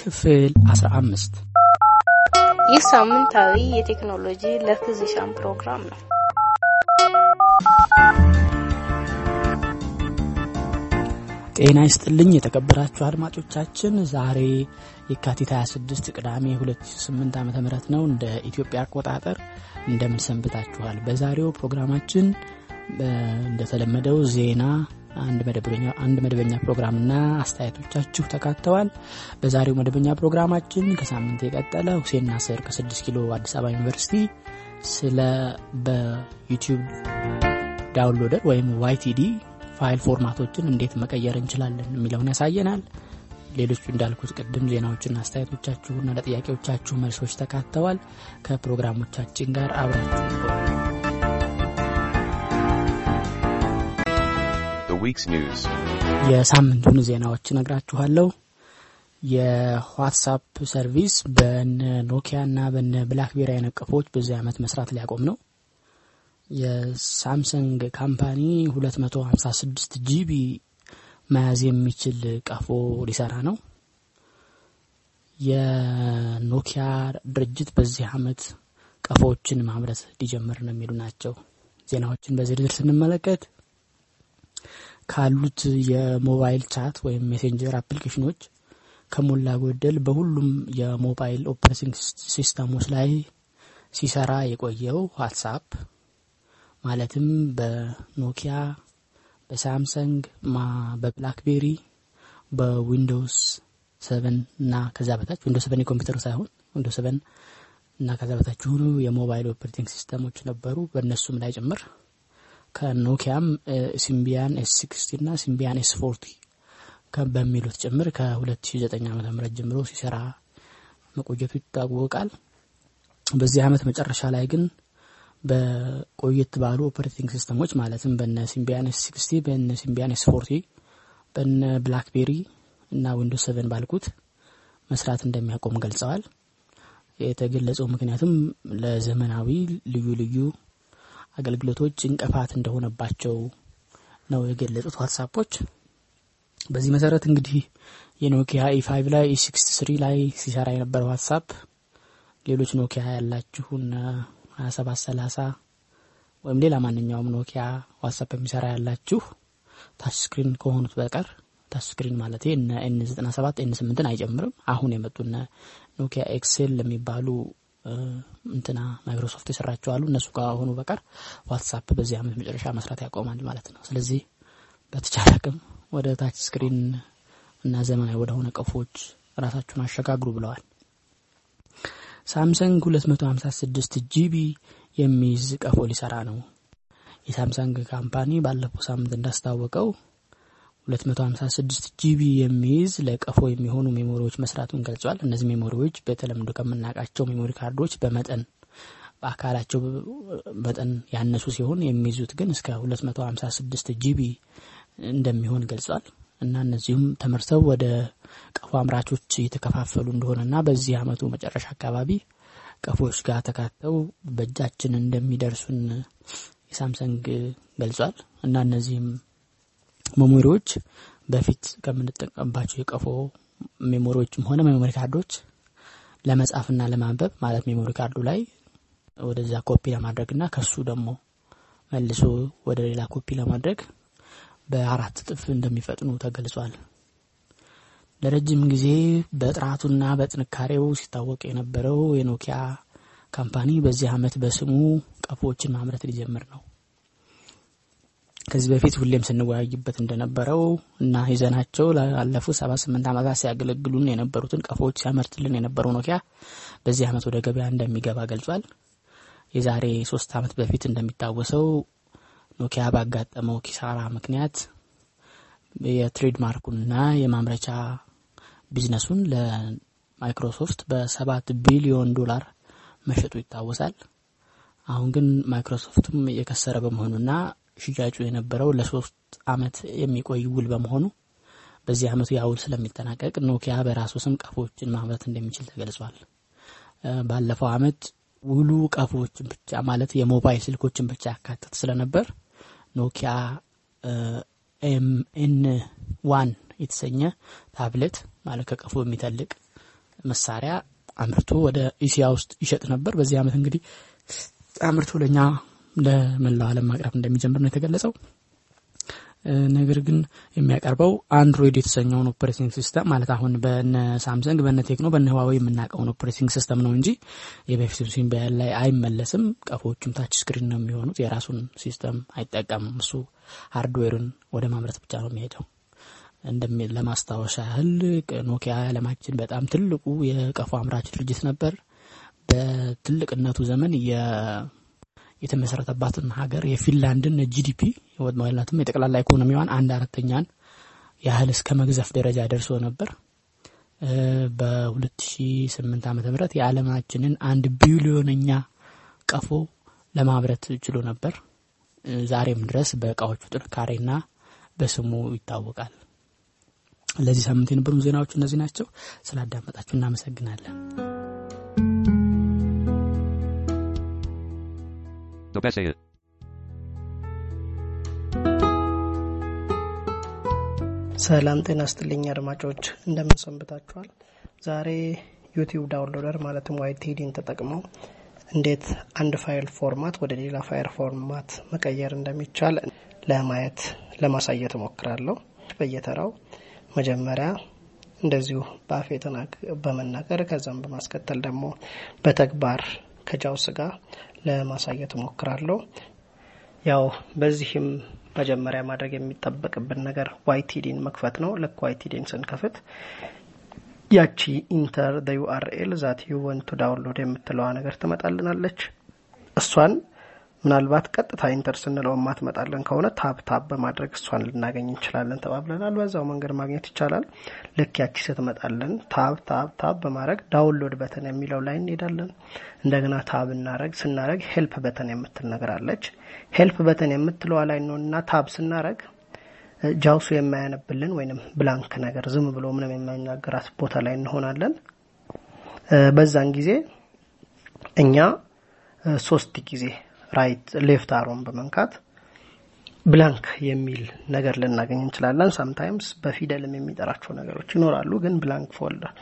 ክፍል 15 ይህ ሳምንታዊ የቴክኖሎጂ ለፊዚሻን ፕሮግራም ነው። ጤና ይስጥልኝ የተከበራችሁ አድማጮቻችን፣ ዛሬ የካቲት 26 ቅዳሜ 2008 ዓ ም ነው እንደ ኢትዮጵያ አቆጣጠር። እንደምን ሰንብታችኋል? በዛሬው ፕሮግራማችን እንደተለመደው ዜና አንድ መደበኛ ፕሮግራምና አስተያየቶቻችሁ ተካተዋል። በዛሬው መደበኛ ፕሮግራማችን ከሳምንት የቀጠለ ሁሴን ናስር ከ6 ኪሎ አዲስ አበባ ዩኒቨርሲቲ ስለ በዩቲዩብ downloader ወይም YTD file format ኦችን እንዴት መቀየር እንችላለን የሚለውን ያሳየናል። ሌሎቹ እንዳልኩት ቅድም ዜናዎችና አስተያየቶቻችሁና ለጥያቄዎቻችሁ መልሶች ተካተዋል። ከፕሮግራሞቻችን ጋር አብራችሁ የሳምንቱን ዜናዎች ነግራችኋለሁ። የዋትሳፕ service በነ ኖኪያ እና በነ ብላክቤሪ አይነት ቀፎች በዚህ ዓመት መስራት ሊያቆም ነው። የሳምሰንግ ካምፓኒ 256 GB መያዝ የሚችል ቀፎ ሊሰራ ነው። የኖኪያ ድርጅት በዚህ ዓመት ቀፎዎችን ማምረት ሊጀምር ነው የሚሉ ናቸው። ዜናዎችን በዝርዝር ስንመለከት ካሉት የሞባይል chat ወይም messenger application ኖች ከሞላ ጎደል በሁሉም የሞባይል operating system ሞች ላይ ሲሰራ የቆየው ዋትሳፕ ማለትም በኖኪያ፣ በሳምሰንግ፣ በብላክቤሪ፣ በዊንዶውስ seven እና ከዛ በታች ዊንዶውስ seven የኮምፒውተሩ ሳይሆን ዊንዶውስ seven እና ከዛ በታች የሆኑ የሞባይል operating system ሞች ነበሩ። በእነሱም ላይ ጭምር ከኖኪያም ሲምቢያን S sixty እና ሲምቢያን S forty በሚሉት ጭምር ከ2009 ዓ ም ጀምሮ ሲሰራ መቆየቱ ይታወቃል። በዚህ ዓመት መጨረሻ ላይ ግን በቆየት ባሉ operating system ሞች ማለትም በነ ሲምቢያን S sixty በነ ሲምቢያን S forty በነ ብላክቤሪ እና ዊንዶውስ seven ባልኩት መስራት እንደሚያቆም ገልጸዋል። የተገለጸው ምክንያትም ለዘመናዊ ልዩ ልዩ አገልግሎቶች እንቅፋት እንደሆነባቸው ነው የገለጹት ዋትሳፖች። በዚህ መሰረት እንግዲህ የኖኪያ E five ላይ E six three ላይ ሲሰራ የነበረው ዋትሳፕ ሌሎች ኖኪያ ያላችሁን ሀያ ሰባት ሰላሳ ወይም ሌላ ማንኛውም ኖኪያ ዋትሳፕ የሚሰራ ያላችሁ touch screen ከሆኑት በቀር touch screen ማለት እነ N ዘጠና ሰባት N ስምንትን አይጨምርም። አሁን የመጡነ ኖኪያ XL ለሚባሉ እንትና ማይክሮሶፍት የሰራቸው አሉ። እነሱ ከሆኑ በቀር ዋትሳፕ በዚህ ዓመት መጨረሻ መስራት ያቆማል ማለት ነው። ስለዚህ በተቻለ አቅም ወደ touch screen እና ዘመናዊ ወደ ሆነ ቀፎች ራሳችሁን አሸጋግሩ ብለዋል። ሳምሰንግ 256 GB የሚይዝ ቀፎ ሊሰራ ነው። የሳምሰንግ company ባለፈው ሳምንት እንዳስታወቀው 256 GB የሚይዝ ለቀፎ የሚሆኑ memory ዎች መስራቱን ገልጿል። እነዚህ memory ዎች በተለምዶ ከምናውቃቸው memory ካርዶች በመጠን በአካላቸው መጠን ያነሱ ሲሆን የሚይዙት ግን እስከ 256 GB እንደሚሆን ገልጿል እና እነዚሁም ተመርተው ወደ ቀፎ አምራቾች እየተከፋፈሉ እንደሆነና በዚህ ዓመቱ መጨረሻ አካባቢ ቀፎዎች ጋር ተካተው በእጃችን እንደሚደርሱን የሳምሰንግ ገልጿል እና እነዚህም memory ዎች በፊት ከምንጠቀምባቸው የቀፎ memory ዎችም ሆነ memory ካርዶች ለመጻፍና ለማንበብ ማለት memory ካርዱ ላይ ወደዛ ኮፒ ለማድረግ እና ከሱ ደግሞ መልሶ ወደ ሌላ ኮፒ ለማድረግ በአራት እጥፍ እንደሚፈጥኑ ተገልጿል። ለረጅም ጊዜ በጥራቱና በጥንካሬው ሲታወቅ የነበረው የኖኪያ company በዚህ ዓመት በስሙ ቀፎዎችን ማምረት ሊጀምር ነው። ከዚህ በፊት ሁሌም ስንወያይበት እንደነበረው እና ይዘናቸው ላለፉት ሰባት ስምንት ዓመታት ሲያገለግሉን የነበሩትን ቀፎዎች ሲያመርትልን የነበረው ኖኪያ በዚህ ዓመት ወደ ገበያ እንደሚገባ ገልጿል። የዛሬ ሶስት ዓመት በፊት እንደሚታወሰው ኖኪያ ባጋጠመው ኪሳራ ምክንያት የ trademark ኡንና የማምረቻ ቢዝነሱን ለማይክሮሶፍት በሰባት ቢሊዮን ዶላር መሸጡ ይታወሳል። አሁን ግን ማይክሮሶፍትም የከሰረ በመሆኑና ሽያጩ የነበረው ለሶስት አመት የሚቆይ ውል በመሆኑ በዚህ አመቱ ያ ውል ስለሚጠናቀቅ ኖኪያ በራሱ ስም ቀፎዎችን ማምረት እንደሚችል ተገልጿል። ባለፈው አመት ውሉ ቀፎዎችን ብቻ ማለት የሞባይል ስልኮችን ብቻ ያካተት ስለነበር ኖኪያ N1 የተሰኘ ታብሌት ማለት ከቀፎ የሚተልቅ መሳሪያ አምርቶ ወደ ኢሲያ ውስጥ ይሸጥ ነበር። በዚህ ዓመት እንግዲህ አምርቶ ለእኛ ለመላው ዓለም ማቅረብ እንደሚጀምር ነው የተገለጸው። ነገር ግን የሚያቀርበው አንድሮይድ የተሰኘውን operating system ማለት አሁን በነ ሳምሰንግ በነ ቴክኖ በነ ህዋዌ የምናውቀውን operating system ነው እንጂ የበፊቱ ሲምቢያን ላይ አይመለስም። ቀፎዎቹም touch screen ነው የሚሆኑት። የራሱን system አይጠቀምም። እሱ hardware ን ወደ ማምረት ብቻ ነው የሚሄደው። ለማስታወሻ ያህል ኖኪያ ዓለማችን በጣም ትልቁ የቀፎ አምራች ድርጅት ነበር። በትልቅነቱ ዘመን የተመሰረተባትን ሀገር የፊንላንድን GDP ማለትም የጠቅላላ ኢኮኖሚዋን አንድ አራተኛን ያህል እስከ መግዘፍ ደረጃ ደርሶ ነበር። በ2008 ዓ ም የዓለማችንን አንድ ቢሊዮነኛ ቀፎ ለማምረት ችሎ ነበር። ዛሬም ድረስ በእቃዎቹ ጥንካሬና በስሙ ይታወቃል። ለዚህ ሳምንት የነበሩ ዜናዎች እነዚህ ናቸው። ስላዳመጣችሁ እናመሰግናለን። ሰላም ጤና ስትልኝ አድማጮች እንደምን ሰንብታችኋል? ዛሬ YouTube Downloader ማለትም YTD ን ተጠቅመው እንዴት አንድ file format ወደ ሌላ file format መቀየር እንደሚቻል ለማየት ለማሳየት እሞክራለሁ። በየተራው መጀመሪያ እንደዚሁ በአፌ በመናገር ከዛም በማስከተል ደግሞ በተግባር ከ JAWS ጋር ለማሳየት እሞክራለሁ። ያው በዚህም መጀመሪያ ማድረግ የሚጠበቅብን ነገር YTD ን መክፈት ነው። ልክ YTD ን ስንከፍት ያቺ enter URL that you want to download የምትለዋ ነገር ትመጣልናለች። እሷን ምናልባት ቀጥታ enter ስንለው ማትመጣለን ከሆነ tab tab በማድረግ እሷን ልናገኝ እንችላለን ተባብለናል። በዛው መንገድ ማግኘት ይቻላል። ልክ ያቺ ስትመጣለን tab tab tab በማድረግ download button የሚለው ላይ እንሄዳለን። እንደገና tab እናረግ ስናረግ help button የምትል ነገር አለች። help button የምትለዋ ላይ ነው እና tab ስናረግ JAWS ኡ የማያነብልን ወይንም blank ነገር ዝም ብሎ ምንም የማይናገራት ቦታ ላይ እንሆናለን። በዛን ጊዜ እኛ ሶስት ጊዜ right left arrow ን በመንካት blank የሚል ነገር ልናገኝ እንችላለን። sometimes በፊደልም የሚጠራቸው ነገሮች ይኖራሉ። ግን blank folder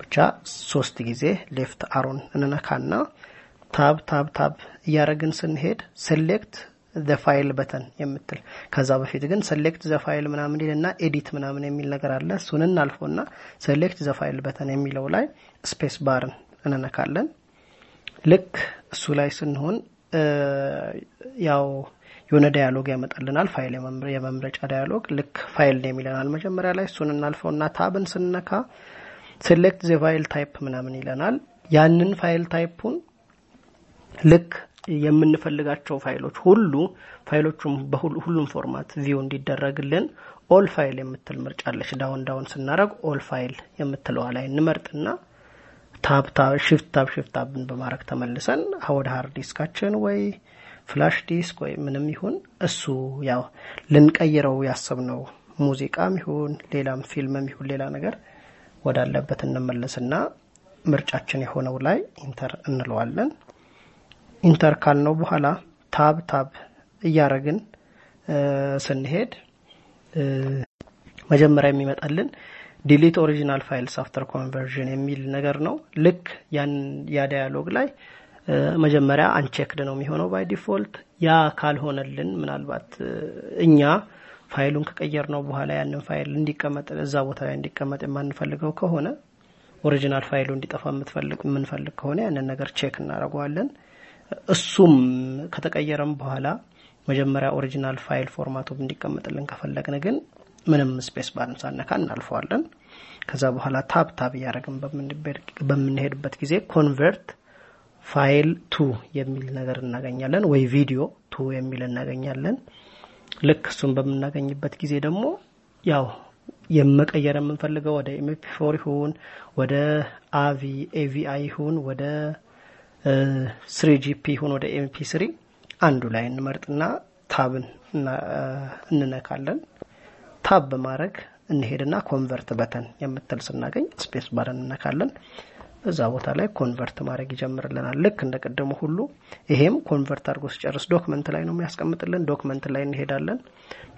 ብቻ ሶስት ጊዜ left arrow ን እንነካና tab tab tab እያደረግን ስንሄድ select the file button የምትል ከዛ በፊት ግን select the file ምናምን ይልና edit ምናምን የሚል ነገር አለ። እሱን እናልፎና select the file button የሚለው ላይ space bar ን እንነካለን። ልክ እሱ ላይ ስንሆን ያው የሆነ dialog ያመጣልናል። ፋይል የመምረጫ dialog ልክ file name ይለናል መጀመሪያ ላይ እሱን እናልፈውና tab ን ስንነካ select the file type ምናምን ይለናል። ያንን file type ኡን ልክ የምንፈልጋቸው ፋይሎች ሁሉ ፋይሎቹም በሁሉም format view እንዲደረግልን all file የምትል ምርጫ አለች። down down ስናደረግ all file የምትለዋ ላይ እንመርጥና tab tab shift tab shift tab ን በማድረግ ተመልሰን ወደ hard disk ኣችን ወይ flash disk ወይ ምንም ይሁን እሱ ያው ልንቀይረው ያሰብነው ሙዚቃም ይሁን ሌላም ፊልምም ይሁን ሌላ ነገር ወዳለበት እንመለስና ምርጫችን የሆነው ላይ enter እንለዋለን። enter ካልነው በኋላ tab tab እያረግን ስንሄድ መጀመሪያ የሚመጣልን delete original files after conversion የሚል ነገር ነው። ልክ ያ dialog ላይ መጀመሪያ unchecked ነው የሚሆነው by default። ያ ካልሆነልን ምናልባት እኛ ፋይሉን ከቀየር ነው በኋላ ያንን ፋይል እንዲቀመጥ እዛ ቦታ ላይ እንዲቀመጥ የማንፈልገው ከሆነ original ፋይሉ እንዲጠፋ የምንፈልግ ከሆነ ያንን ነገር check እናደርገዋለን። እሱም ከተቀየረም በኋላ መጀመሪያ original file format ኡ እንዲቀመጥልን ከፈለግን ግን ምንም space bar ን ሳነካ እናልፈዋለን። ከዛ በኋላ tab tab እያደረግን በምንሄድበት ጊዜ convert file to የሚል ነገር እናገኛለን፣ ወይ video to የሚል እናገኛለን። ልክ እሱን በምናገኝበት ጊዜ ደግሞ ያው የመቀየር የምንፈልገው ወደ MP4 ይሁን ወደ አቪ AVI ይሁን ወደ 3GP ይሁን ወደ MP3 አንዱ ላይ እንመርጥና tab ን እንነካለን። tab በማድረግ እንሄድና convert button የምትል ስናገኝ space bar እንነካለን። እዛ ቦታ ላይ convert ማድረግ ይጀምርልናል። ልክ እንደ ቀደሙ ሁሉ ይሄም convert አድርጎ ሲጨርስ document ላይ ነው የሚያስቀምጥልን። document ላይ እንሄዳለን።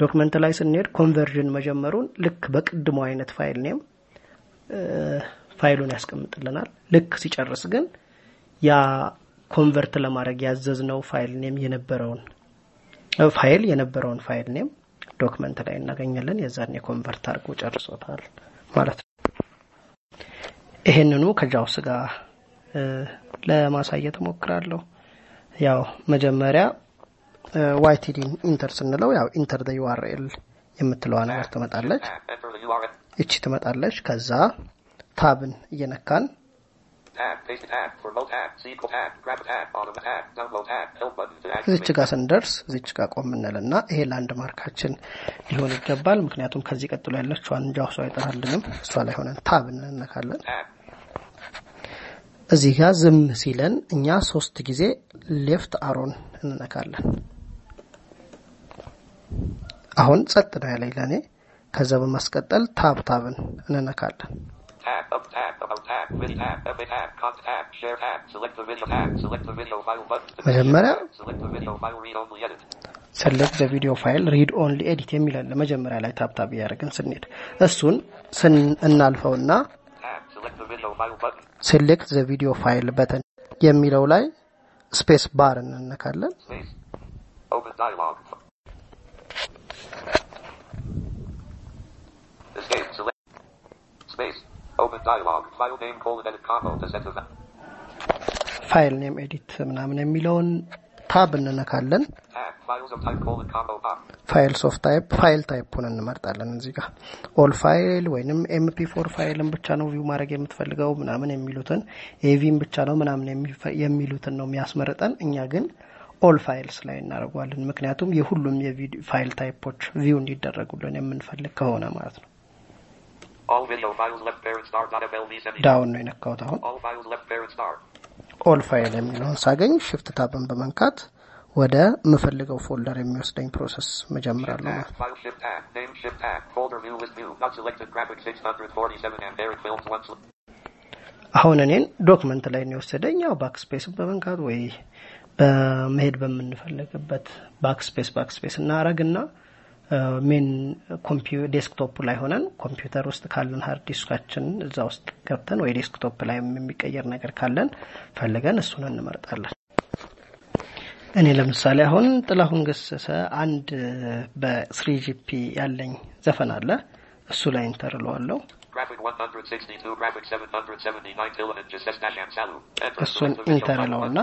document ላይ ስንሄድ conversion መጀመሩን ልክ በቅድሞ አይነት file name ፋይሉን ያስቀምጥልናል። ልክ ሲጨርስ ግን ያ convert ለማድረግ ያዘዝነው file name የነበረውን ፋይል የነበረውን file name document ላይ እናገኛለን። የዛን የ convert አድርጎ ጨርሶታል ማለት ነው። ይሄንኑ ከ JAWS ጋር ለማሳየት እሞክራለሁ። ያው መጀመሪያ YTD ን enter ስንለው ያው enter the URL የምትለዋ ነገር ትመጣለች። እቺ ትመጣለች። ከዛ tab ን እየነካን እዚች ጋር ስንደርስ እዚች ጋር ቆም እንልና ይሄ landmark ኣችን ሊሆን ይገባል። ምክንያቱም ከዚህ ቀጥሎ ያለችዋን JAWS ኡ አይጠራልንም። እሷ ላይ ሆነን tab እንነካለን። እዚህ ጋር ዝም ሲለን እኛ ሶስት ጊዜ left arrow ን እንነካለን። አሁን ጸጥ ነው ያለኝ ለእኔ። ከዛ በማስቀጠል tab tab ን እንነካለን። መጀመሪያ select the video file read only edit የሚላለ መጀመሪያ ላይ tab tab እያደረግን ስንሄድ እሱን እናልፈውና select the video file button የሚለው ላይ space bar እንነካለን። file name edit ምናምን የሚለውን tab እንነካለን። files of type file type ኡን እንመርጣለን። እዚህ ጋር all file ወይንም MP4 file ን ብቻ ነው view ማድረግ የምትፈልገው ምናምን የሚሉትን AV ን ብቻ ነው ምናምን የሚሉትን ነው የሚያስመርጠን። እኛ ግን all files ላይ እናደርጓለን። ምክንያቱም የሁሉም የ file type ኦች view እንዲደረጉልን የምንፈልግ ከሆነ ማለት ነው። down ነው የነካሁት። አሁን all file የሚለውን ሳገኝ shift tab ን በመንካት ወደ የምፈልገው folder የሚወስደኝ process እጀምራለሁ ማለት አሁን እኔን document ላይ ነው የወሰደኝ። ያው backspace ን በመንካት ወይ በመሄድ በምንፈልግበት backspace backspace እናረግና main desktop ላይ ሆነን ኮምፒውተር ውስጥ ካለን hard disk ኣችን እዛ ውስጥ ገብተን ወይ desktop ላይ የሚቀየር ነገር ካለን ፈልገን እሱን እንመርጣለን። እኔ ለምሳሌ አሁን ጥላሁን ገሰሰ አንድ በ 3GP ያለኝ ዘፈን አለ። እሱ ላይ enter እለዋለሁ። እሱን enter እለውና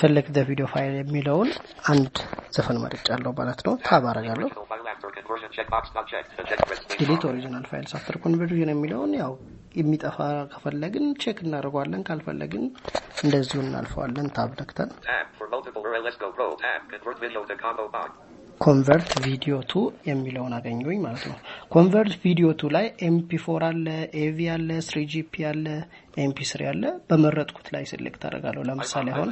select the video file የሚለውን አንድ ዘፈን መርጫለሁ ማለት ነው። tab አረጋለሁ። delete original files after conversion የሚለውን ያው እንዲጠፋ ከፈለግን check እናደርገዋለን፣ ካልፈለግን እንደዚሁ እናልፈዋለን። tab ነክተን convert video to የሚለውን አገኘሁኝ ማለት ነው። convert video to ላይ MP4 አለ፣ AV አለ፣ 3GP አለ፣ MP3 አለ። በመረጥኩት ላይ select አደርጋለሁ። ለምሳሌ አሁን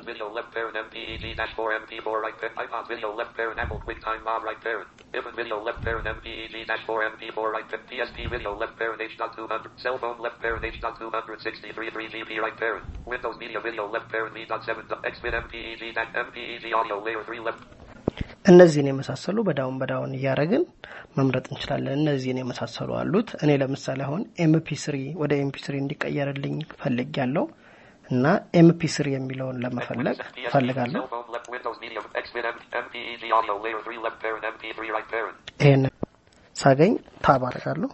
እነዚህን የመሳሰሉ በ down በ down እያደረግን መምረጥ እንችላለን። እነዚህን የመሳሰሉ አሉት። እኔ ለምሳሌ አሁን MP3 ወደ MP3 እንዲቀየርልኝ ፈልግ ያለው እና MP3 የሚለውን ለመፈለግ ፈልጋለሁ። ይህን ሳገኝ tab አደርጋለሁ።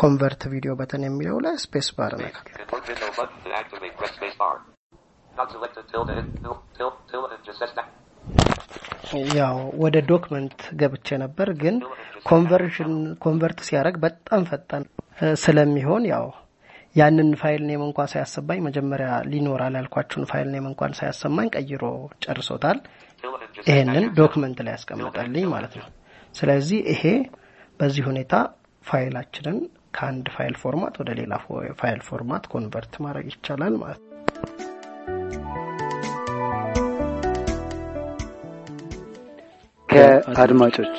convert video button የሚለው ላይ space bar ነካል።. ያው ወደ document ገብቼ ነበር፣ ግን conversion convert ሲያደርግ በጣም ፈጣን ስለሚሆን ያው ያንን file name እንኳን ሳያሰማኝ መጀመሪያ ሊኖራል ያልኳችሁን file name እንኳን ሳያሰማኝ ቀይሮ ጨርሶታል። ይሄንን document ላይ ያስቀምጣልኝ ማለት ነው። ስለዚህ ይሄ በዚህ ሁኔታ ፋይላችንን ከአንድ file format ወደ ሌላ ፎ- file format convert ማድረግ ይቻላል ማለት ነው። ከአድማጮች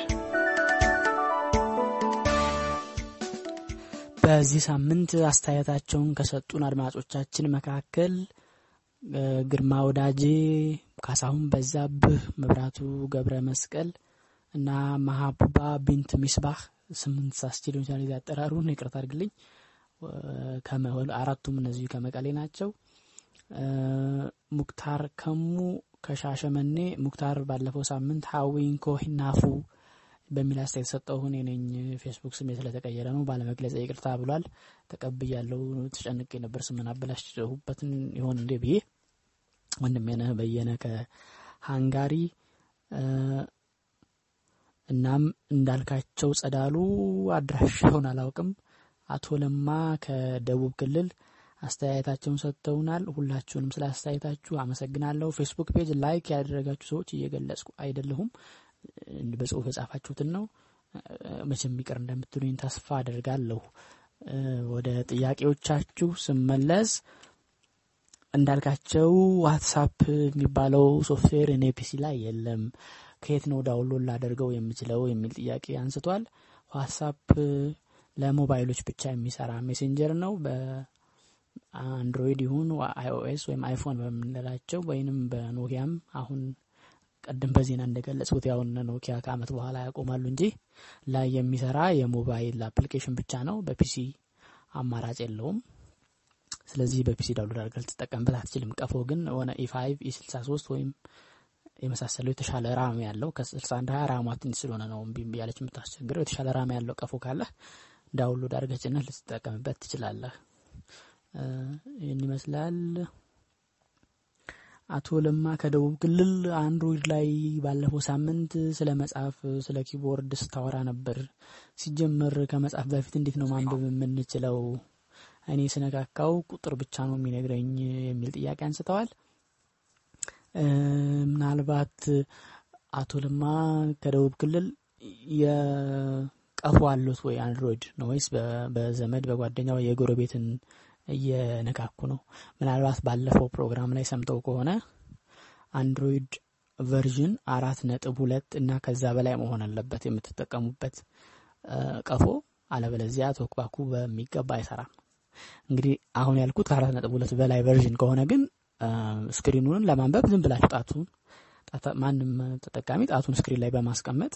በዚህ ሳምንት አስተያየታቸውን ከሰጡን አድማጮቻችን መካከል ግርማ ወዳጄ፣ ካሳሁን በዛብህ፣ መብራቱ ገብረ መስቀል፣ እና ማሀቡባ ቢንት ሚስባህ ስምንት ሳስቼ ሊሆን ይችላል የዚህ አጠራሩን ይቅርታ አድርግልኝ። አራቱም እነዚሁ ከመቀሌ ናቸው። ሙክታር ከሙ ከሻሸመኔ ሙክታር ባለፈው ሳምንት ሀዊንኮ ሂናፉ በሚል አስተያየት ሰጠው እኔ ነኝ። ፌስቡክ ስሜ ስለተቀየረ ነው ባለመግለጽ ይቅርታ ብሏል። ተቀብያለሁ። ተጨንቄ ነበር ስምን አበላሽሁበትን ይሆን እንዴ ብዬ ወንድሜ ነህ በየነ ከሃንጋሪ እናም እንዳልካቸው ጸዳሉ አድራሻውን አላውቅም። አቶ ለማ ከደቡብ ክልል አስተያየታቸውን ሰጥተውናል። ሁላችሁንም ስለ አስተያየታችሁ አመሰግናለሁ። ፌስቡክ page like ያደረጋችሁ ሰዎች እየገለጽኩ አይደለሁም፣ በጽሁፍ የጻፋችሁትን ነው። መቼም ይቅር እንደምትሉኝ ተስፋ አደርጋለሁ። ወደ ጥያቄዎቻችሁ ስመለስ እንዳልካቸው ዋትሳፕ የሚባለው ሶፍትዌር እኔ PC ላይ የለም፣ ከየት ነው download ላደርገው የምችለው የሚል ጥያቄ አንስቷል። ዋትሳፕ ለሞባይሎች ብቻ የሚሰራ messenger ነው። በአንድሮይድ ይሁን አይኦኤስ ወይም አይፎን በምንላቸው ወይንም በኖኪያም አሁን ቀደም በዜና እንደገለጽኩት ያው ኖኪያ ከአመት በኋላ ያቆማሉ እንጂ ላይ የሚሰራ የሞባይል application ብቻ ነው። በ PC አማራጭ የለውም። ስለዚህ በ PC download አድርገህ ልትጠቀምበት አትችልም። ቀፎ ግን ሆነ E five ኢስልሳ ሶስት ወይም የመሳሰለው የተሻለ RAM ያለው ከስልሳ አንድ ሀያ RAM ሟ ትንሽ ስለሆነ ነው ያለች የምታስቸግረው። የተሻለ RAM ያለው ቀፎ ካለህ download አድርገህ ልትጠቀምበት ትችላለህ። ይህን ይመስላል። አቶ ለማ ከደቡብ ክልል አንድሮይድ ላይ ባለፈው ሳምንት ስለ መጽሐፍ ስለ keyboard ስታወራ ነበር። ሲጀመር ከመጽሐፍ በፊት እንዴት ነው ማንበብ የምንችለው? እኔ ስነካካው ቁጥር ብቻ ነው የሚነግረኝ የሚል ጥያቄ አንስተዋል። ምናልባት አቶ ለማ ከደቡብ ክልል የቀፎ አሉት ወይ አንድሮይድ ነው ወይስ በዘመድ በጓደኛ ወይ የጎረቤትን እየነካኩ ነው? ምናልባት ባለፈው ፕሮግራም ላይ ሰምተው ከሆነ አንድሮይድ version አራት ነጥብ ሁለት እና ከዛ በላይ መሆን አለበት የምትጠቀሙበት ቀፎ፣ አለበለዚያ TalkBack ኩ በሚገባ አይሰራም። እንግዲህ አሁን ያልኩት ከአራት ነጥብ ሁለት በላይ version ከሆነ ግን screen ኑን ለማንበብ ዝም ብላችሁ ጣቱን ማንም ተጠቃሚ ጣቱን screen ላይ በማስቀመጥ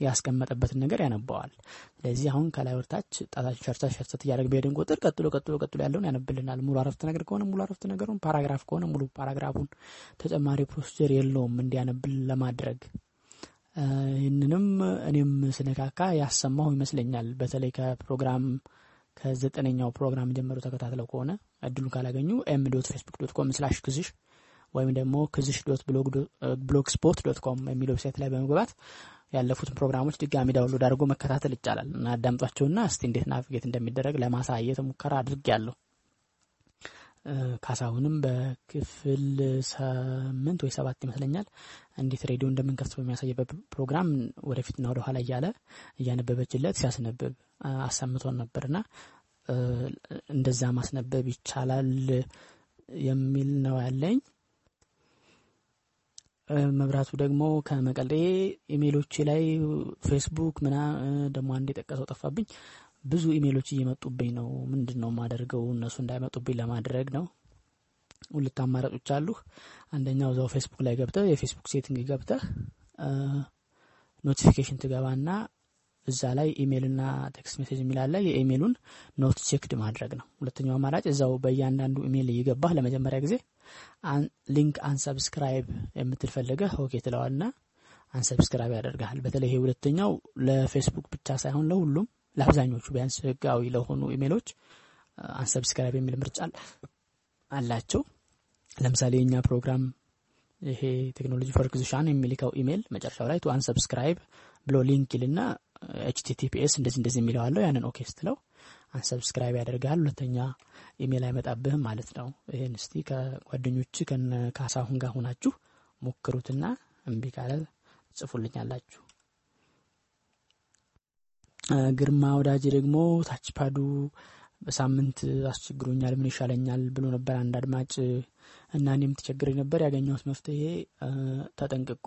ያስቀመጠበትን ነገር ያነባዋል። ስለዚህ አሁን ከላይ ወደታች ጣታችን ሸርተት ሸርተት እያደረግ በሄድን ቁጥር ቀጥሎ ቀጥሎ ቀጥሎ ያለውን ያነብልናል። ሙሉ አረፍተ ነገር ከሆነ ሙሉ አረፍተ ነገሩን፣ paragraph ከሆነ ሙሉ paragraph ፉን፣ ተጨማሪ procedure የለውም እንዲያነብል ለማድረግ። ይህንንም እኔም ስነካካ ያሰማሁ ይመስለኛል። በተለይ ከፕሮግራም ከዘጠነኛው ፕሮግራም ጀምሮ ተከታትለው ከሆነ እድሉን ካላገኙ m dot Facebook dot com slash ክዝሽ ወይም ደግሞ ክዝሽ dot blogspot dot com የሚል website ላይ በመግባት ያለፉትን ፕሮግራሞች ድጋሚ download አድርጎ መከታተል ይቻላል እና አዳምጧቸውና እስቲ እንዴት navigate እንደሚደረግ ለማሳየት ሙከራ አድርጌያለሁ። ካሳሁንም በክፍል ስምንት ወይ ሰባት ይመስለኛል እንዴት ሬዲዮ እንደምንከፍት በሚያሳይበት ፕሮግራም ወደፊትና ወደ ኋላ እያለ እያነበበችለት ሲያስነብብ አሰምቶን ነበርና እንደዛ ማስነበብ ይቻላል የሚል ነው ያለኝ። መብራቱ ደግሞ ከመቀሌ ኢሜሎቼ ላይ ፌስቡክ ምና ደግሞ አንድ የጠቀሰው ጠፋብኝ። ብዙ ኢሜሎች እየመጡብኝ ነው። ምንድን ነው የማደርገው? እነሱ እንዳይመጡብኝ ለማድረግ ነው። ሁለት አማራጮች አሉ። አንደኛው እዛው ፌስቡክ ላይ ገብተህ የፌስቡክ setting ገብተህ notification ትገባና እዛ ላይ ኢሜይልና text message የሚላለ የኢሜይሉን not checked ማድረግ ነው። ሁለተኛው አማራጭ እዛው በእያንዳንዱ ኢሜይል እየገባህ ለመጀመሪያ ጊዜ link unsubscribe የምትል ፈልገህ OK ትለዋልና unsubscribe ያደርግሃል። በተለይ ይሄ ሁለተኛው ለፌስቡክ ብቻ ሳይሆን ለሁሉም ለአብዛኞቹ ቢያንስ ህጋዊ ለሆኑ ኢሜይሎች unsubscribe የሚል ምርጫ አላቸው። ለምሳሌ የእኛ ፕሮግራም ይሄ ቴክኖሎጂ for ክዝሻን የሚልከው ኢሜይል መጨረሻው ላይ to unsubscribe ብሎ link ይልና https እንደዚህ እንደዚህ የሚለው አለው። ያንን OK ስትለው unsubscribe ያደርጋል። ሁለተኛ ኢሜይል አይመጣብህም ማለት ነው። ይህን እስቲ ከጓደኞች ከነ ካሳሁን ጋር ሆናችሁ ሞክሩትና እምቢ ካለ ጽፉልኛላችሁ። ግርማ ወዳጅ ደግሞ touchpad ዱ በሳምንት አስቸግሮኛል ምን ይሻለኛል ብሎ ነበር አንድ አድማጭ እና እኔም ተቸግሬ ነበር። ያገኘሁት መፍትሄ ተጠንቅቆ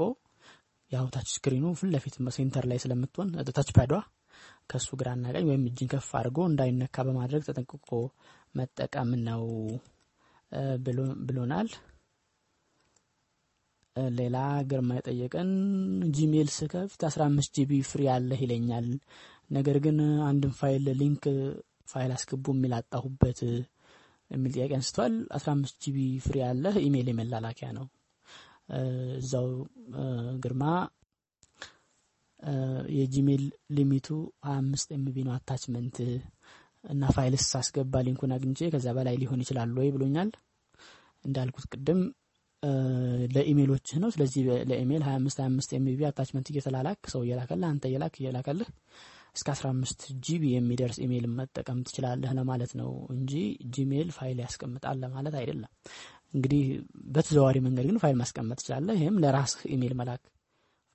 ያው touch screen ኑ ፊት ለፊት center ላይ ስለምትሆን touch pad ዷ ከሱ ግራና ቀኝ ወይም እጅን ከፍ አድርጎ እንዳይነካ በማድረግ ተጠንቅቆ መጠቀም ነው ብሎናል። ሌላ ግርማ የጠየቀን ጂሜል ስከፍት አስራ አምስት GB free አለህ ይለኛል። ነገር ግን አንድን file link file አስገቡ የሚል አጣሁበት የሚል ጥያቄ አንስቷል። አስራ አምስት GB free አለህ ኢሜይል የመላላኪያ ነው። እዛው ግርማ የጂሜል limit ቱ ሀያ አምስት MB ነው attachment እና files ሳስገባ link ኩን አግኝቼ ከዛ በላይ ሊሆን ይችላል ወይ ብሎኛል። እንዳልኩት ቅድም ለኢሜሎችህ ነው። ስለዚህ ለኢሜል ሀያ አምስት ሀያ አምስት MB attachment እየተላላክ ሰው እየላከልህ አንተ እየላክ እየላከልህ እስከ አስራ አምስት GB የሚደርስ ኢሜይል መጠቀም ትችላለህ ለማለት ነው እንጂ ጂሜል ፋይል ያስቀምጣል ለማለት አይደለም። እንግዲህ በተዘዋዋሪ መንገድ ግን ፋይል ማስቀመጥ ትችላለህ። ይህም ለራስህ ኢሜይል መላክ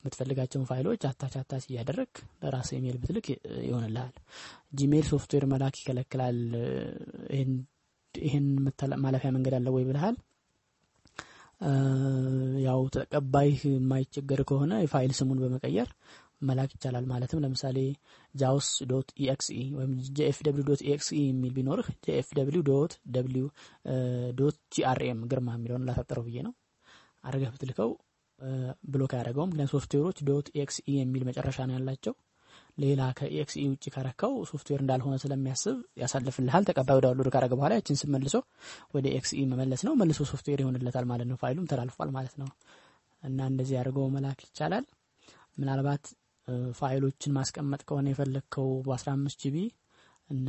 የምትፈልጋቸውን ፋይሎች attach attach እያደረግ ለራስህ ኢሜይል ብትልክ ይሆንልሃል። Gmail ሶፍትዌር መላክ ይከለክላል። ይህን ማለፊያ መንገድ አለ ወይ ብለሃል። ያው ተቀባይ የማይቸገር ከሆነ የፋይል ስሙን በመቀየር መላክ ይቻላል። ማለትም ለምሳሌ JAWS dot exe ወይም JFW dot exe የሚል ቢኖርህ JFW dot W dot GRM ግርማ የሚለውን ላፈጠረው ብዬ ነው አድርገህ ብትልከው block አያደርገውም። ምክንያቱም ሶፍትዌሮች dot exe የሚል መጨረሻ ነው ያላቸው። ሌላ ከ exe ውጭ ካረከው ሶፍትዌር እንዳልሆነ ስለሚያስብ ያሳልፍልሃል። ተቀባዩ download ካረገ በኋላ ያችን ስም ወደ exe መመለስ ነው። መልሶ ሶፍትዌር ይሆንለታል ማለት ነው። ፋይሉም ተላልፏል ማለት ነው። እና እንደዚህ አድርገው መላክ ይቻላል። ምናልባት ፋይሎችን ማስቀመጥ ከሆነ የፈለግከው በ15 GB እነ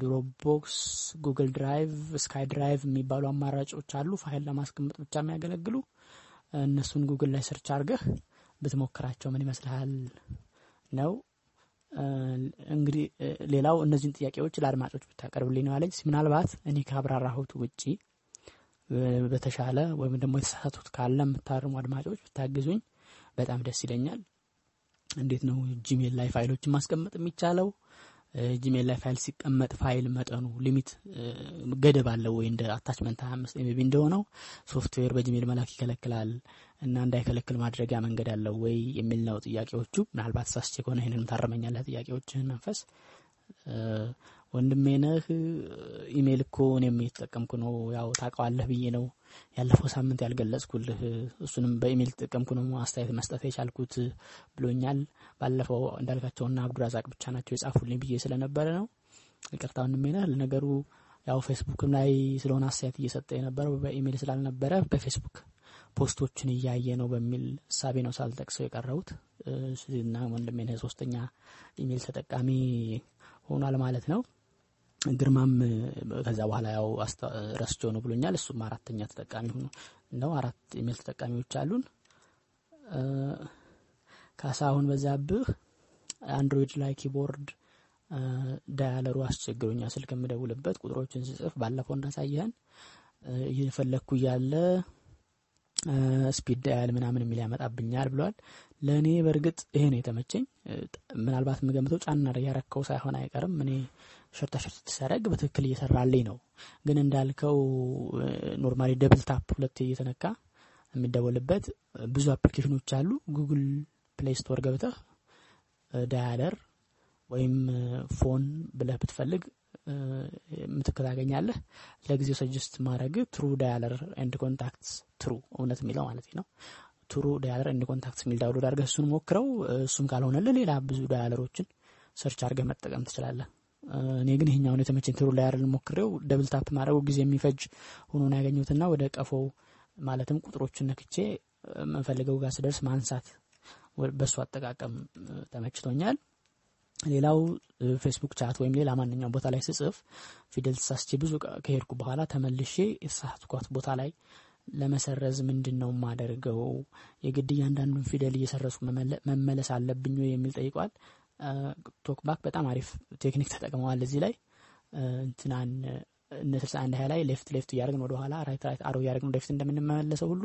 Dropbox፣ Google Drive፣ SkyDrive የሚባሉ አማራጮች አሉ። ፋይል ለማስቀመጥ ብቻ የሚያገለግሉ እነሱን ጉግል ላይ search አድርገህ ብትሞክራቸው ምን ይመስልሃል ነው። እንግዲህ ሌላው እነዚህን ጥያቄዎች ለአድማጮች ብታቀርብልኝ ነው ያለኝ። ምናልባት እኔ ካብራራሁት ውጪ በተሻለ ወይም ደግሞ የተሳሳቱት ካለ የምታርሙ አድማጮች ብታግዙኝ በጣም ደስ ይለኛል። እንዴት ነው Gmail ላይ ፋይሎችን ማስቀመጥ የሚቻለው? Gmail ላይ ፋይል ሲቀመጥ ፋይል መጠኑ limit ገደብ አለው ወይ? እንደ attachment ሀያ አምስት MB እንደሆነው ሶፍትዌር በ Gmail መላክ ይከለክላል እና እንዳይከለክል ማድረጊያ መንገድ አለው ወይ የሚል ነው ጥያቄዎቹ። ምናልባት ሳስቼ ከሆነ ይህንን ታረመኛለህ። ጥያቄዎችህን መንፈስ ወንድሜ ነህ። ኢሜይል እኮ እኔም እየተጠቀምኩ ነው። ያው ታውቀዋለህ ብዬ ነው ያለፈው ሳምንት ያልገለጽኩልህ። እሱንም በኢሜይል ተጠቀምኩ ነው አስተያየት መስጠት የቻልኩት ብሎኛል። ባለፈው እንዳልካቸውና አብዱራዛቅ ብቻ ናቸው የጻፉልኝ ብዬ ስለነበረ ነው። ይቅርታ ወንድሜ ነህ። ለነገሩ ያው ፌስቡክም ላይ ስለሆነ አስተያየት እየሰጠ የነበረው በኢሜይል ስላልነበረ በፌስቡክ post ኦችን እያየ ነው በሚል እሳቤ ነው ሳልጠቅሰው የቀረቡት እና ወንድሜ ሶስተኛ ኢሜይል ተጠቃሚ ሆኗል ማለት ነው። ግርማም ከዛ በኋላ ያው ረስቸው ነው ብሎኛል። እሱም አራተኛ ተጠቃሚ ሆኖ ነው። አራት ኢሜል ተጠቃሚዎች አሉን። ካሳሁን በዛብህ Android ላይ keyboard dialer ኡ አስቸግሮኛል ስልክ የምደውልበት ቁጥሮችን ስጽፍ ባለፈው እንዳሳየህን እየፈለግኩ እያለ speed dial ምናምን የሚል ያመጣብኛል ብሏል። ለእኔ በእርግጥ ይሄ ነው የተመቸኝ። ምናልባት የምገምተው ጫና ያረከው ሳይሆን አይቀርም። እኔ ሸርታ ሸርት ሰረግ በትክክል እየሰራልኝ ነው። ግን እንዳልከው normally double tap ሁለት እየተነካ የሚደወልበት ብዙ application ኦች አሉ። Google Play Store ገብተህ dialer ወይም phone ብለህ ብትፈልግ ምትክ ታገኛለህ። ለጊዜው suggest ማድረግ True Dialer and Contacts true እውነት የሚለው ማለት ነው። True Dialer and Contacts የሚል download አድርገህ እሱን ሞክረው። እሱም ካልሆነልህ ሌላ ብዙ dialer ኦችን search አድርገህ መጠቀም ትችላለህ። እኔ ግን ይሄኛውን የተመቸኝ True Dialer ሞክሬው double tap ማድረጉ ጊዜ የሚፈጅ ሆኖ ነው ያገኘሁትና ወደ ቀፎው ማለትም ቁጥሮችን ነክቼ የምንፈልገው ጋር ስደርስ ማንሳት በእሱ አጠቃቀም ተመችቶኛል። ሌላው ፌስቡክ chat ወይም ሌላ ማንኛውም ቦታ ላይ ስጽፍ ፊደል ተሳስቼ ብዙ ከሄድኩ በኋላ ተመልሼ የተሳሳትኳት ቦታ ላይ ለመሰረዝ ምንድን ነው የማደርገው? የግድ እያንዳንዱን ፊደል እየሰረዝኩ መመለስ አለብኝ የሚል ጠይቋል። TalkBack በጣም አሪፍ technique ተጠቅመዋል እዚህ ላይ እንትናን እነ ስልሳ አንድ ሀያ ላይ left left እያደረግን ወደ ኋላ right right arrow እያደረግን ወደፊት እንደምንመለሰው ሁሉ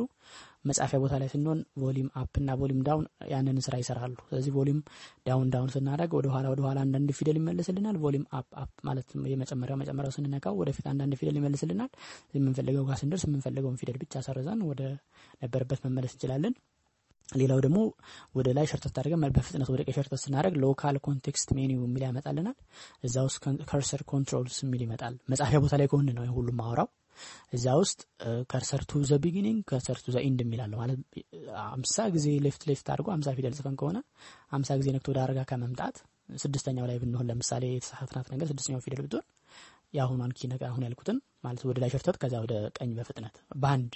መጻፊያ ቦታ ላይ ስንሆን volume up እና volume down ያንን ስራ ይሰራሉ። ስለዚህ volume down down ስናደረግ ወደ ኋላ ወደ ኋላ አንዳንድ ፊደል ይመልስልናል። volume up up ማለት የመጨመሪያው መጨመሪያው ስንነካው ወደፊት አንዳንድ ፊደል ይመልስልናል። የምንፈልገው ጋር ስንደርስ የምንፈልገውን ፊደል ብቻ ሰርዘን ወደ ነበረበት መመለስ እንችላለን። ሌላው ደግሞ ወደ ላይ ሸርተት አድርገን በፍጥነት ወደ ቀኝ ሸርተት ስናደርግ local context menu የሚል ያመጣልናል። እዛ ውስጥ cursor controls የሚል ይመጣል። መጻፊያ ቦታ ላይ ከሆን ነው ሁሉም ማውራው። እዛ ውስጥ cursor to the beginning cursor to the end የሚላለው ማለት አምሳ ጊዜ left left አድርጎ አምሳ ፊደል ጽፈን ከሆነ አምሳ ጊዜ ነክቶ ወደ አረጋ ከመምጣት ስድስተኛው ላይ ብንሆን ለምሳሌ የተሳሳትናት ነገር ስድስተኛው ፊደል ብትሆን የአሁኗን ኪ ነገር አሁን ያልኩትን ማለት ወደ ላይ ሸርተት ከዛ ወደ ቀኝ በፍጥነት በአንድ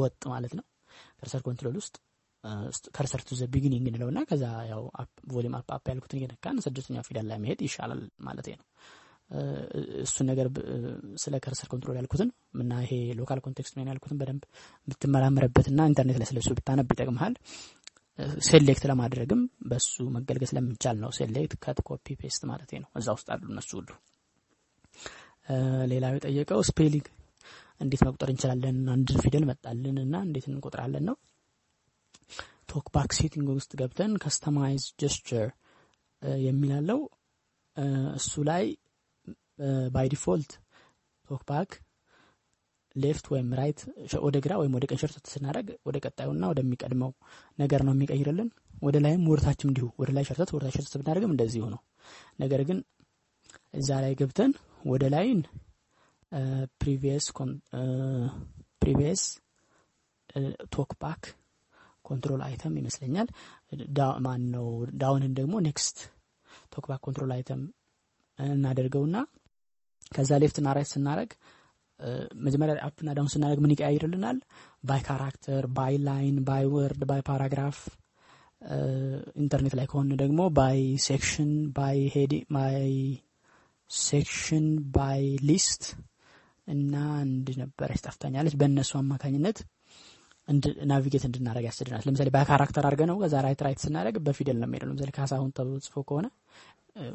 ወጥ ማለት ነው cursor control ውስጥ cursor to the beginning እንለው እና ከዛ ያው volume up up ያልኩትን እየነካን ስድስተኛው ፊደል ላይ መሄድ ይሻላል ማለት ነው። እሱን ነገር ስለ cursor control ያልኩትን እና ይሄ local context menu ያልኩትን በደንብ ብትመራመርበትና ኢንተርኔት ላይ ስለሱ ብታነብ ይጠቅምሃል። select ለማድረግም በሱ መገልገል ስለሚቻል ነው። select cut copy paste ማለት ነው። እዛ ውስጥ አሉ እነሱ ሁሉ። ሌላው የጠየቀው spelling እንዴት መቁጠር እንችላለን? አንድ ፊደል መጣልን እና እንዴት እንቆጥራለን ነው። TalkBack setting ውስጥ ገብተን customize gesture የሚላለው እሱ ላይ by default TalkBack left ወይም right ወደ ግራ ወይም ወደ ቀኝ ሸርተት ስናደርግ ወደ ቀጣዩና ወደሚቀድመው ነገር ነው የሚቀይርልን። ወደ ላይም ወደታችም እንዲሁ ወደ ላይ ሸርተት ወደ ታች ሸርተት ብናደርግም እንደዚሁ ነው። ነገር ግን እዛ ላይ ገብተን ወደ ላይን previous TalkBack control item ይመስለኛል። ማን ነው down ን ደግሞ next TalkBack control item እናደርገውና ከዛ left እና right ስናደረግ መጀመሪያ up እና down ስናደረግ ምን ይቀያይርልናል? by character፣ by line፣ by word፣ by paragraph ኢንተርኔት ላይ ከሆነ ደግሞ by section፣ by head፣ by section፣ by list እና አንድ ነበረች ጠፍታኛለች። በእነሱ አማካኝነት navigate እንድናደረግ ያስችለናል። ለምሳሌ by character አድርገ ነው ከዛ right right ስናደረግ በፊደል ነው የሚሄደው። ለምሳሌ ካሳሁን ተብሎ ጽፎ ከሆነ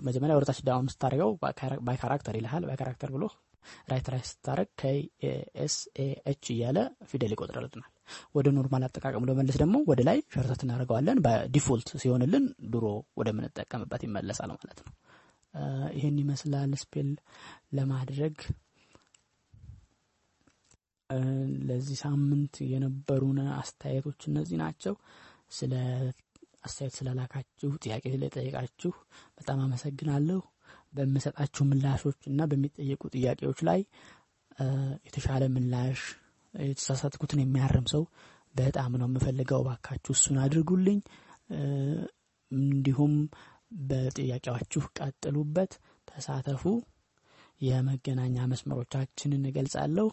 መጀመሪያ ወደታች down ስታደርገው by character ይልሃል። by character ብሎ right right ስታደርግ K S H እያለ ፊደል ይቆጥርልናል። ወደ normal አጠቃቀሙ ለመለስ ደግሞ ወደ ላይ ሸርተት እናደርገዋለን። በ default ሲሆንልን ድሮ ወደምንጠቀምበት ይመለሳል ማለት ነው። ይህን ይመስላል ስፔል ለማድረግ ለዚህ ሳምንት የነበሩን አስተያየቶች እነዚህ ናቸው። ስለ አስተያየት ስለላካችሁ ጥያቄ ስለጠየቃችሁ በጣም አመሰግናለሁ። በምሰጣችሁ ምላሾች እና በሚጠየቁ ጥያቄዎች ላይ የተሻለ ምላሽ የተሳሳትኩትን የሚያርም ሰው በጣም ነው የምፈልገው። ባካችሁ እሱን አድርጉልኝ። እንዲሁም በጥያቄያችሁ ቀጥሉበት፣ ተሳተፉ። የመገናኛ መስመሮቻችንን እገልጻለሁ።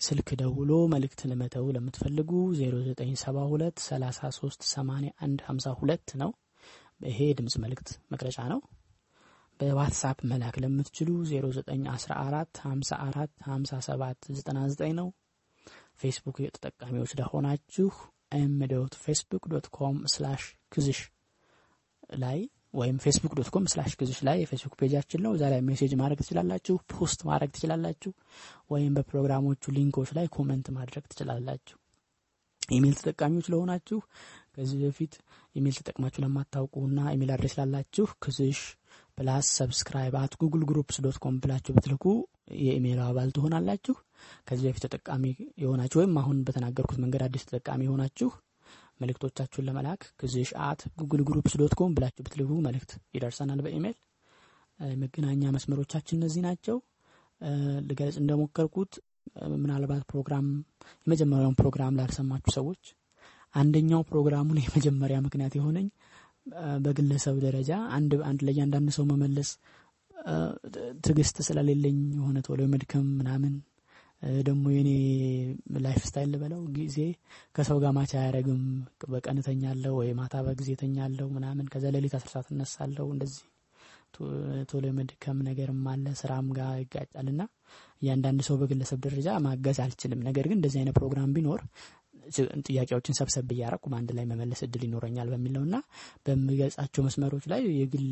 ስልክ ደውሎ መልእክት ለመተው ለምትፈልጉ 0972 33 81 52 ነው። ይሄ የድምፅ መልእክት መቅረጫ ነው። በዋትሳፕ መላክ ለምትችሉ 0914 54 57 99 ነው። ፌስቡክ ተጠቃሚዎች ለሆናችሁ m dot Facebook dot com slash ክዝሽ ላይ ወይም Facebook dot com slash ክዝሽ ላይ የፌስቡክ page አችን ነው። እዛ ላይ message ማድረግ ትችላላችሁ፣ post ማድረግ ትችላላችሁ፣ ወይም በፕሮግራሞቹ link ኦች ላይ comment ማድረግ ትችላላችሁ። ኢሜይል ተጠቃሚዎች ለሆናችሁ ከዚህ በፊት ኢሜይል ተጠቅማችሁ ለማታውቁና ኢሜይል address ላላችሁ ክዝሽ plus subscribe at Google Groups dot com ብላችሁ ብትልኩ የኢሜይል አባል ትሆናላችሁ። ከዚህ በፊት ተጠቃሚ የሆናችሁ ወይም አሁን በተናገርኩት መንገድ አዲስ ተጠቃሚ የሆናችሁ መልእክቶቻችሁን ለመላክ ክዝሽ at Google Groups dot com ብላችሁ ብትልኩ መልእክት ይደርሰናል በኢሜይል። መገናኛ መስመሮቻችን እነዚህ ናቸው። ልገልጽ እንደሞከርኩት ምናልባት ፕሮግራም የመጀመሪያውን ፕሮግራም ላልሰማችሁ ሰዎች አንደኛው ፕሮግራሙን የመጀመሪያ ምክንያት የሆነኝ በግለሰብ ደረጃ አንድ አንድ ለእያንዳንድ ሰው መመለስ ትዕግስት ስለሌለኝ የሆነ ቶሎ መድከም ምናምን ደግሞ የኔ life style ልበለው ጊዜ ከሰው ጋር ማቻ አያደርግም። በቀን እተኛለሁ ወይ ማታ በጊዜ እተኛለሁ ምናምን ከዛ ሌሊት አስር ሰዓት እነሳለሁ። እንደዚህ ቶሎ የመድከም ነገርም አለ ስራም ጋር ይጋጫል እና እያንዳንድ ሰው በግለሰብ ደረጃ ማገዝ አልችልም። ነገር ግን እንደዚህ አይነት ፕሮግራም ቢኖር ጥያቄዎችን ሰብሰብ እያረኩ በአንድ ላይ መመለስ እድል ይኖረኛል በሚል ነው እና በምገልጻቸው መስመሮች ላይ የግል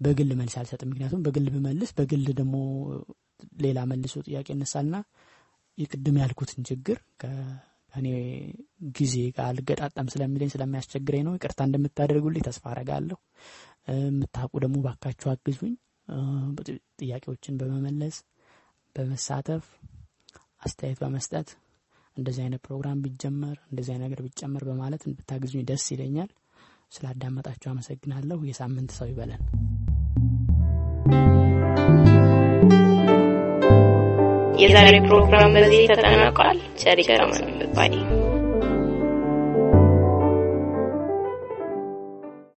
በግል መልስ አልሰጥም። ምክንያቱም በግል ብመልስ በግል ደግሞ ሌላ መልሶ ጥያቄ ይነሳልና የቅድም ያልኩትን ችግር ከእኔ ጊዜ ጋር አልገጣጠም ስለሚለኝ ስለሚያስቸግረኝ ነው። ይቅርታ እንደምታደርጉልኝ ተስፋ አረጋለሁ። የምታውቁ ደግሞ ባካችሁ አግዙኝ። ጥያቄዎችን በመመለስ በመሳተፍ አስተያየት በመስጠት እንደዚህ አይነት ፕሮግራም ቢጀመር እንደዚህ አይነት ነገር ቢጨመር በማለት ብታግዙኝ ደስ ይለኛል። ስላዳመጣችሁ አመሰግናለሁ። የሳምንት ሰው ይበለን። የዛሬ ፕሮግራም በዚህ ተጠናቋል። ቸር ይግጠመን